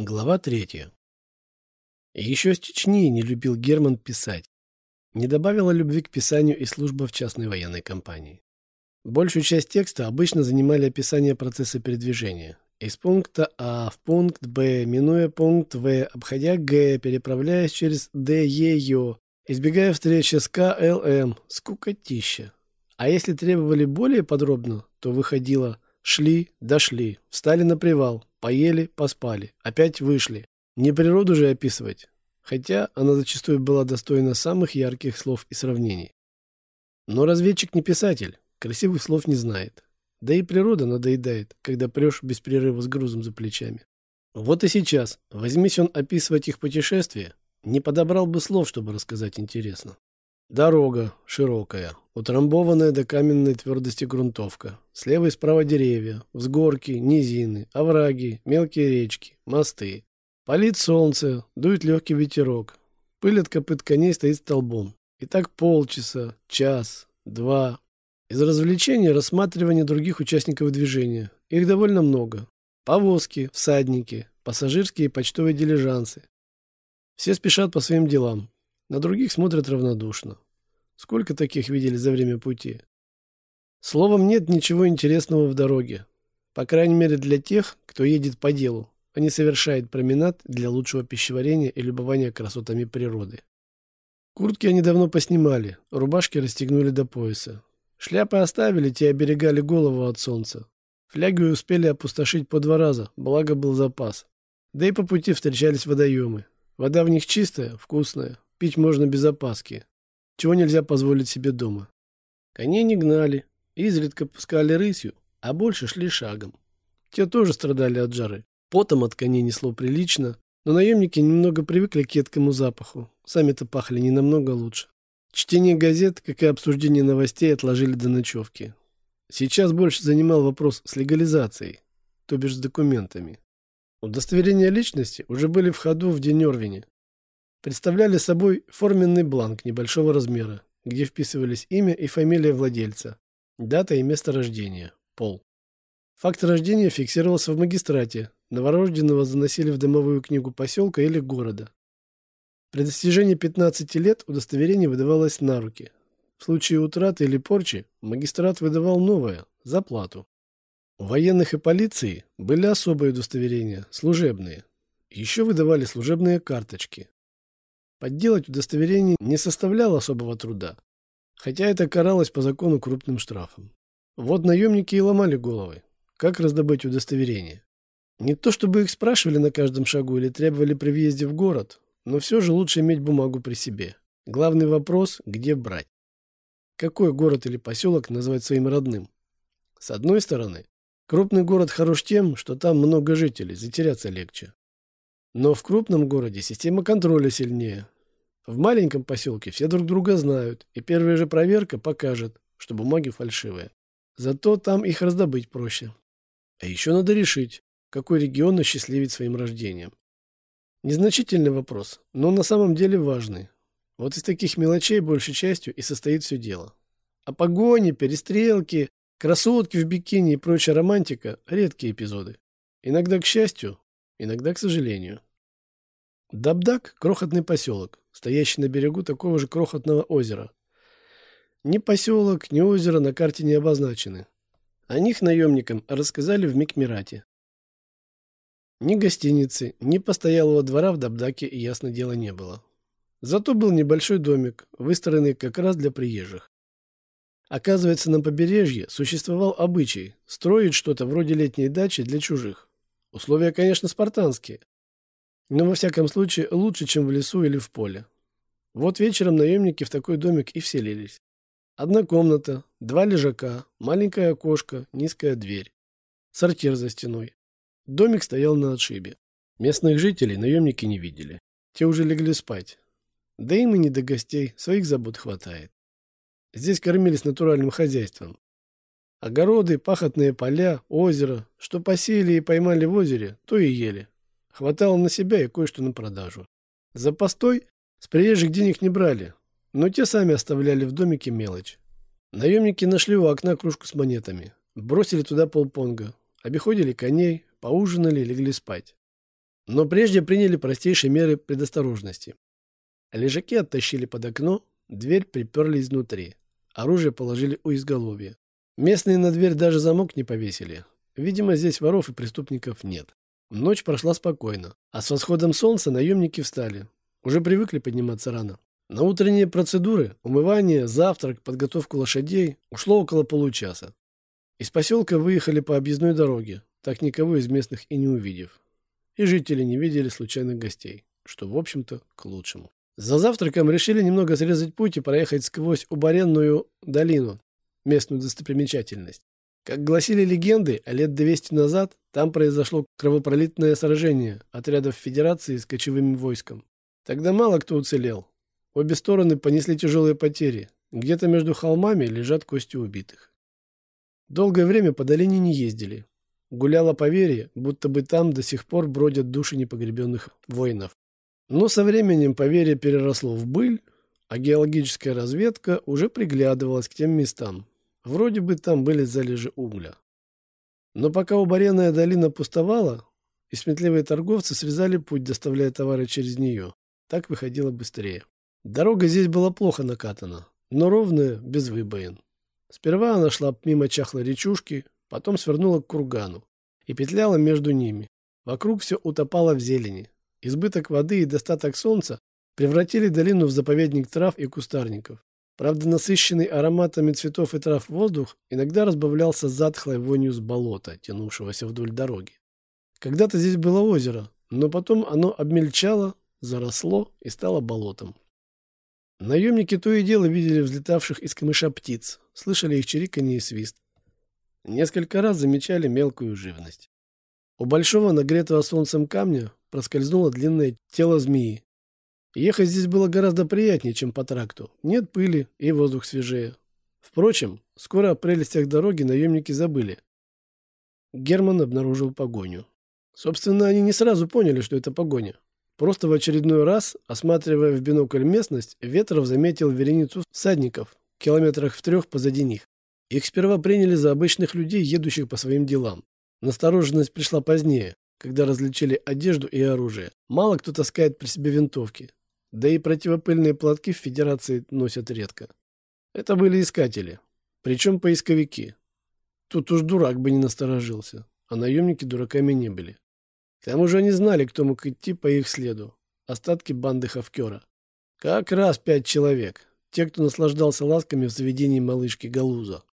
Глава третья. Еще с Чечни не любил Герман писать. Не добавила любви к писанию и служба в частной военной компании. Большую часть текста обычно занимали описание процесса передвижения. Из пункта А в пункт Б, минуя пункт В, обходя Г, переправляясь через Д, Е, Ё, избегая встречи с К, Л, М. Скукотища. А если требовали более подробно, то выходило «шли, дошли, встали на привал, Поели, поспали, опять вышли. Не природу же описывать, хотя она зачастую была достойна самых ярких слов и сравнений. Но разведчик не писатель, красивых слов не знает. Да и природа надоедает, когда прешь без перерыва с грузом за плечами. Вот и сейчас, возьмись он описывать их путешествие, не подобрал бы слов, чтобы рассказать интересно. Дорога широкая, утрамбованная до каменной твердости грунтовка. Слева и справа деревья, взгорки, низины, овраги, мелкие речки, мосты. Палит солнце, дует легкий ветерок. Пыль от копыт коней стоит столбом. И так полчаса, час, два. Из развлечений рассматривание других участников движения. Их довольно много. Повозки, всадники, пассажирские и почтовые дилижансы. Все спешат по своим делам, на других смотрят равнодушно. Сколько таких видели за время пути? Словом, нет ничего интересного в дороге. По крайней мере для тех, кто едет по делу, а не совершает променад для лучшего пищеварения и любования красотами природы. Куртки они давно поснимали, рубашки расстегнули до пояса. Шляпы оставили, те оберегали голову от солнца. Фляги успели опустошить по два раза, благо был запас. Да и по пути встречались водоемы. Вода в них чистая, вкусная, Пить можно без опаски, чего нельзя позволить себе дома. Коней не гнали, изредка пускали рысью, а больше шли шагом. Те тоже страдали от жары. Потом от коней несло прилично, но наемники немного привыкли к едкому запаху. Сами-то пахли не намного лучше. Чтение газет, как и обсуждение новостей, отложили до ночевки. Сейчас больше занимал вопрос с легализацией, то бишь с документами. Удостоверения личности уже были в ходу в день Орвине, представляли собой форменный бланк небольшого размера, где вписывались имя и фамилия владельца, дата и место рождения, пол. Факт рождения фиксировался в магистрате, новорожденного заносили в домовую книгу поселка или города. При достижении 15 лет удостоверение выдавалось на руки. В случае утраты или порчи магистрат выдавал новое, за плату. У военных и полиции были особые удостоверения, служебные. Еще выдавали служебные карточки, Подделать удостоверение не составляло особого труда, хотя это каралось по закону крупным штрафом. Вот наемники и ломали головы, как раздобыть удостоверение. Не то чтобы их спрашивали на каждом шагу или требовали при въезде в город, но все же лучше иметь бумагу при себе. Главный вопрос – где брать? Какой город или поселок назвать своим родным? С одной стороны, крупный город хорош тем, что там много жителей, затеряться легче. Но в крупном городе система контроля сильнее. В маленьком поселке все друг друга знают, и первая же проверка покажет, что бумаги фальшивые. Зато там их раздобыть проще. А еще надо решить, какой регион осчастливить своим рождением. Незначительный вопрос, но на самом деле важный. Вот из таких мелочей большей частью и состоит все дело. А погони, перестрелки, красотки в бикини и прочая романтика – редкие эпизоды. Иногда к счастью, иногда к сожалению. Дабдак – крохотный поселок, стоящий на берегу такого же крохотного озера. Ни поселок, ни озеро на карте не обозначены. О них наемникам рассказали в Микмирате. Ни гостиницы, ни постоялого двора в Дабдаке, ясно дело, не было. Зато был небольшой домик, выстроенный как раз для приезжих. Оказывается, на побережье существовал обычай строить что-то вроде летней дачи для чужих. Условия, конечно, спартанские, но, во всяком случае, лучше, чем в лесу или в поле. Вот вечером наемники в такой домик и вселились. Одна комната, два лежака, маленькое окошко, низкая дверь. Сортир за стеной. Домик стоял на отшибе. Местных жителей наемники не видели. Те уже легли спать. Да им и не до гостей, своих забот хватает. Здесь кормились натуральным хозяйством. Огороды, пахотные поля, озеро. Что посеяли и поймали в озере, то и ели. Хватало на себя и кое-что на продажу. За постой с приезжих денег не брали, но те сами оставляли в домике мелочь. Наемники нашли у окна кружку с монетами, бросили туда полпонга, обиходили коней, поужинали и легли спать. Но прежде приняли простейшие меры предосторожности. Лежаки оттащили под окно, дверь приперли изнутри. Оружие положили у изголовья. Местные на дверь даже замок не повесили. Видимо, здесь воров и преступников нет. Ночь прошла спокойно, а с восходом солнца наемники встали. Уже привыкли подниматься рано. На утренние процедуры, умывание, завтрак, подготовку лошадей ушло около получаса. Из поселка выехали по объездной дороге, так никого из местных и не увидев. И жители не видели случайных гостей, что, в общем-то, к лучшему. За завтраком решили немного срезать путь и проехать сквозь Убаренную долину, местную достопримечательность. Как гласили легенды, лет 200 назад там произошло кровопролитное сражение отрядов Федерации с кочевым войском. Тогда мало кто уцелел. Обе стороны понесли тяжелые потери. Где-то между холмами лежат кости убитых. Долгое время по долине не ездили. Гуляло поверье, будто бы там до сих пор бродят души непогребенных воинов. Но со временем поверье переросло в быль, а геологическая разведка уже приглядывалась к тем местам, Вроде бы там были залежи угля. Но пока убаренная долина пустовала, и сметливые торговцы срезали путь, доставляя товары через нее. Так выходило быстрее. Дорога здесь была плохо накатана, но ровная, без выбоин. Сперва она шла мимо чахлой речушки, потом свернула к кургану и петляла между ними. Вокруг все утопало в зелени. Избыток воды и достаток солнца превратили долину в заповедник трав и кустарников. Правда, насыщенный ароматами цветов и трав воздух иногда разбавлялся затхлой вонью с болота, тянувшегося вдоль дороги. Когда-то здесь было озеро, но потом оно обмельчало, заросло и стало болотом. Наемники то и дело видели взлетавших из камыша птиц, слышали их чириканье и свист. Несколько раз замечали мелкую живность. У большого нагретого солнцем камня проскользнуло длинное тело змеи, Ехать здесь было гораздо приятнее, чем по тракту. Нет пыли и воздух свежее. Впрочем, скоро о прелестях дороги наемники забыли. Герман обнаружил погоню. Собственно, они не сразу поняли, что это погоня. Просто в очередной раз, осматривая в бинокль местность, Ветров заметил вереницу всадников, километрах в трех позади них. Их сперва приняли за обычных людей, едущих по своим делам. Настороженность пришла позднее, когда различили одежду и оружие. Мало кто таскает при себе винтовки. Да и противопыльные платки в Федерации носят редко. Это были искатели. Причем поисковики. Тут уж дурак бы не насторожился. А наемники дураками не были. К тому же они знали, кто мог идти по их следу. Остатки банды Хавкера. Как раз пять человек. Те, кто наслаждался ласками в заведении малышки Галуза.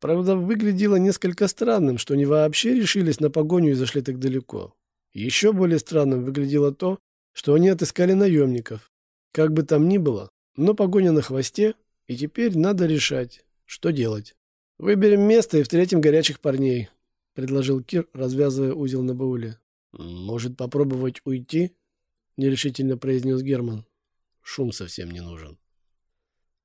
Правда, выглядело несколько странным, что они вообще решились на погоню и зашли так далеко. Еще более странным выглядело то, что они отыскали наемников. Как бы там ни было, но погоня на хвосте, и теперь надо решать, что делать. «Выберем место и встретим горячих парней», — предложил Кир, развязывая узел на бауле. «Может, попробовать уйти?» — нерешительно произнес Герман. «Шум совсем не нужен».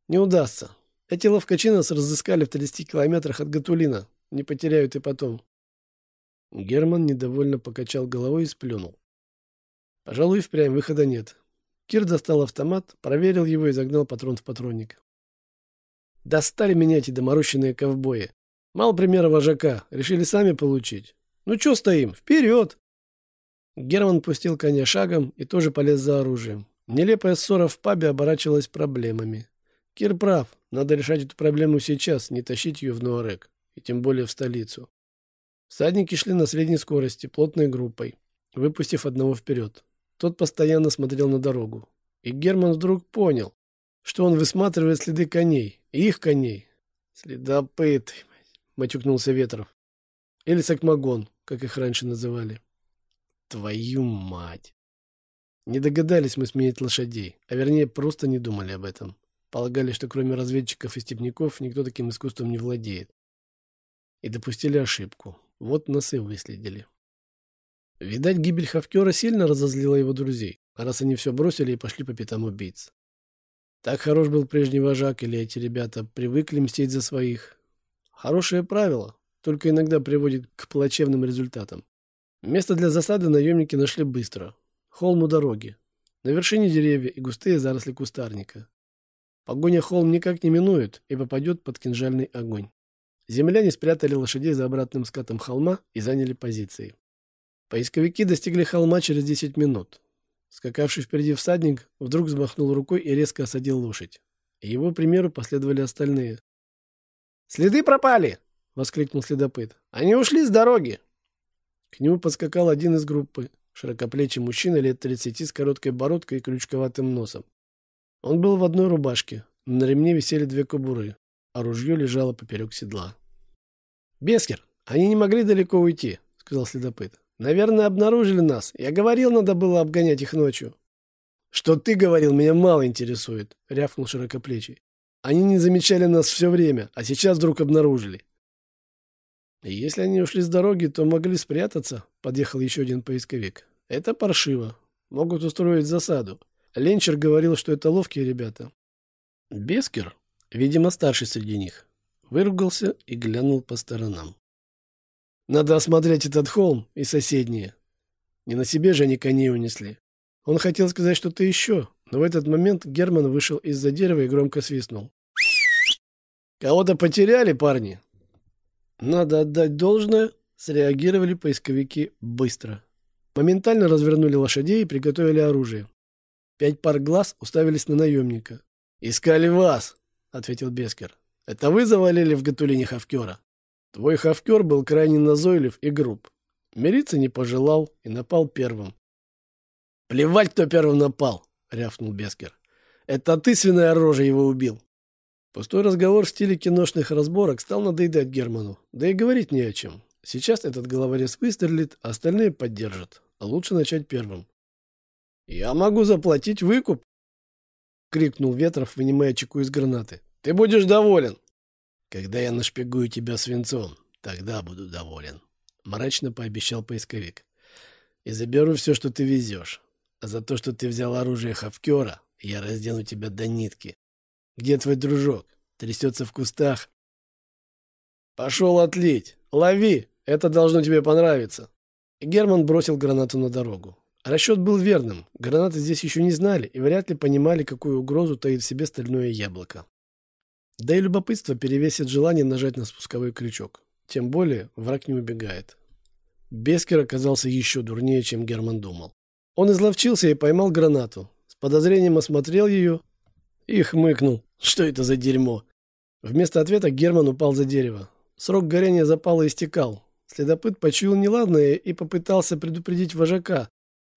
«Не удастся. Эти ловкачи нас разыскали в 30 километрах от Гатулина. Не потеряют и потом». Герман недовольно покачал головой и сплюнул. Пожалуй, впрямь выхода нет. Кир достал автомат, проверил его и загнал патрон в патронник. Достали меня эти доморощенные ковбои. Мало примера вожака. Решили сами получить. Ну что стоим? Вперед! Герман пустил коня шагом и тоже полез за оружием. Нелепая ссора в пабе оборачивалась проблемами. Кир прав. Надо решать эту проблему сейчас, не тащить ее в Нуарек. И тем более в столицу. Всадники шли на средней скорости, плотной группой, выпустив одного вперед. Тот постоянно смотрел на дорогу. И Герман вдруг понял, что он высматривает следы коней. Их коней. Следопыты, матюкнулся Ветров. Или Сакмагон, как их раньше называли. Твою мать! Не догадались мы сменить лошадей, а вернее просто не думали об этом. Полагали, что кроме разведчиков и степняков никто таким искусством не владеет. И допустили ошибку. Вот нас и выследили. Видать, гибель Хавкера сильно разозлила его друзей, раз они все бросили и пошли по пятам убийц. Так хорош был прежний вожак, или эти ребята привыкли мстить за своих. Хорошее правило, только иногда приводит к плачевным результатам. Место для засады наемники нашли быстро. Холм у дороги. На вершине деревья и густые заросли кустарника. Погоня холм никак не минует и попадет под кинжальный огонь. Земляне спрятали лошадей за обратным скатом холма и заняли позиции. Поисковики достигли холма через 10 минут. Скакавший впереди всадник вдруг взмахнул рукой и резко осадил лошадь. Его примеру последовали остальные. «Следы пропали!» — воскликнул следопыт. «Они ушли с дороги!» К нему подскакал один из группы, широкоплечий мужчина лет 30 с короткой бородкой и крючковатым носом. Он был в одной рубашке, на ремне висели две кобуры, а ружье лежало поперек седла. «Бескер, они не могли далеко уйти», — сказал следопыт. «Наверное, обнаружили нас. Я говорил, надо было обгонять их ночью». «Что ты говорил, меня мало интересует», — рявкнул широкоплечий. «Они не замечали нас все время, а сейчас вдруг обнаружили». Если они ушли с дороги, то могли спрятаться, — подъехал еще один поисковик. Это паршиво. Могут устроить засаду. Ленчер говорил, что это ловкие ребята. Бескер, видимо, старший среди них, выругался и глянул по сторонам. Надо осмотреть этот холм и соседние. Не на себе же они коней унесли. Он хотел сказать что-то еще, но в этот момент Герман вышел из-за дерева и громко свистнул. «Кого-то потеряли, парни?» Надо отдать должное, среагировали поисковики быстро. Моментально развернули лошадей и приготовили оружие. Пять пар глаз уставились на наемника. «Искали вас!» — ответил Бескер. «Это вы завалили в Гатулине Хавкера?» Твой Хавкер был крайне назойлив и груб. Мириться не пожелал и напал первым. «Плевать, кто первым напал!» — рявкнул Бескер. «Это ты, свиная рожа, его убил!» Пустой разговор в стиле киношных разборок стал надоедать Герману. Да и говорить не о чем. Сейчас этот головорез выстрелит, а остальные поддержат. А лучше начать первым. «Я могу заплатить выкуп!» — крикнул Ветров, вынимая чеку из гранаты. «Ты будешь доволен!» «Когда я нашпигую тебя свинцом, тогда буду доволен», — мрачно пообещал поисковик. «И заберу все, что ты везешь. А за то, что ты взял оружие Хавкера, я раздену тебя до нитки. Где твой дружок? Трясется в кустах. Пошел отлить. Лови. Это должно тебе понравиться. Герман бросил гранату на дорогу. Расчет был верным. Гранаты здесь еще не знали и вряд ли понимали, какую угрозу таит в себе стальное яблоко. Да и любопытство перевесит желание нажать на спусковой крючок. Тем более враг не убегает. Бескер оказался еще дурнее, чем Герман думал. Он изловчился и поймал гранату. С подозрением осмотрел ее и хмыкнул. Что это за дерьмо? Вместо ответа Герман упал за дерево. Срок горения запала истекал. Следопыт почуял неладное и попытался предупредить вожака.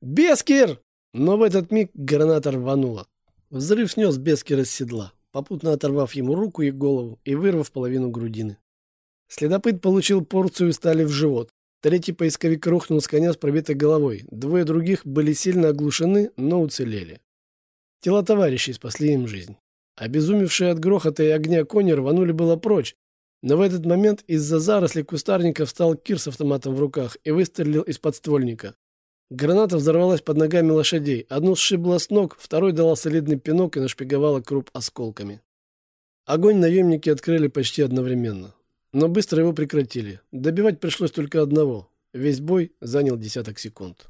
«Бескер!» Но в этот миг граната рванула. Взрыв снес Бескера с седла, попутно оторвав ему руку и голову и вырвав половину грудины. Следопыт получил порцию стали в живот. Третий поисковик рухнул с коня с пробитой головой. Двое других были сильно оглушены, но уцелели. Тела товарищей спасли им жизнь. Обезумевшие от грохота и огня кони рванули было прочь, но в этот момент из-за зарослей кустарника встал Кир с автоматом в руках и выстрелил из подствольника. Граната взорвалась под ногами лошадей. Одну сшибла с ног, второй дала солидный пинок и нашпиговала круп осколками. Огонь наемники открыли почти одновременно. Но быстро его прекратили. Добивать пришлось только одного. Весь бой занял десяток секунд.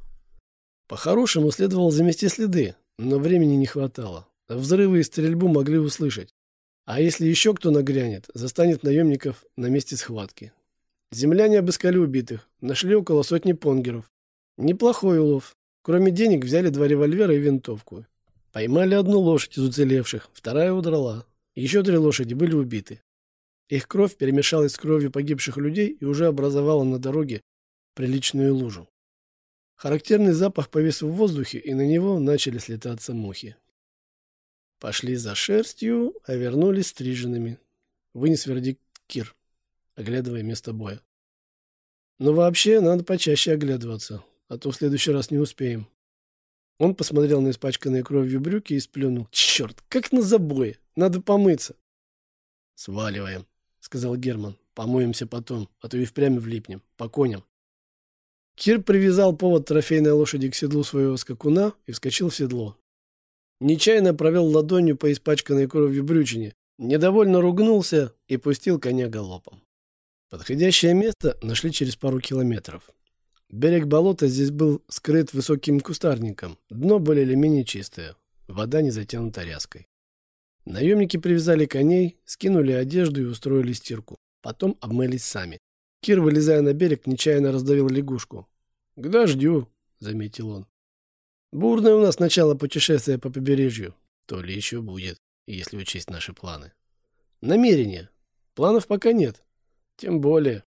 По-хорошему следовало замести следы, но времени не хватало. Взрывы и стрельбу могли услышать. А если еще кто нагрянет, застанет наемников на месте схватки. Земляне обыскали убитых, нашли около сотни понгеров. Неплохой улов. Кроме денег взяли два револьвера и винтовку. Поймали одну лошадь из уцелевших, вторая удрала. Еще три лошади были убиты. Их кровь перемешалась с кровью погибших людей и уже образовала на дороге приличную лужу. Характерный запах повис в воздухе, и на него начали слетаться мухи. Пошли за шерстью, а вернулись стриженными. Вынес вердикт Кир, оглядывая место боя. Но вообще надо почаще оглядываться, а то в следующий раз не успеем. Он посмотрел на испачканные кровью брюки и сплюнул. Черт, как на забое! Надо помыться. Сваливаем, сказал Герман. Помоемся потом, а то и впрямь влипнем. По коням. Кир привязал повод трофейной лошади к седлу своего скакуна и вскочил в седло. Нечаянно провел ладонью по испачканной кровью брючине, недовольно ругнулся и пустил коня галопом. Подходящее место нашли через пару километров. Берег болота здесь был скрыт высоким кустарником, дно более или менее чистое, вода не затянута ряской. Наемники привязали коней, скинули одежду и устроили стирку. Потом обмылись сами. Кир, вылезая на берег, нечаянно раздавил лягушку. К дождю, заметил он. Бурное у нас начало путешествия по побережью. То ли еще будет, если учесть наши планы. Намерения. Планов пока нет. Тем более.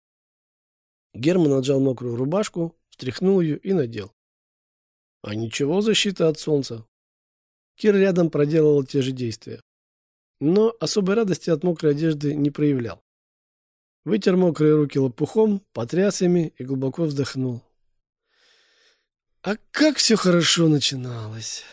Герман отжал мокрую рубашку, встряхнул ее и надел. А ничего защита от солнца. Кир рядом проделывал те же действия. Но особой радости от мокрой одежды не проявлял. Вытер мокрые руки лопухом, потряс ими и глубоко вздохнул. А как все хорошо начиналось.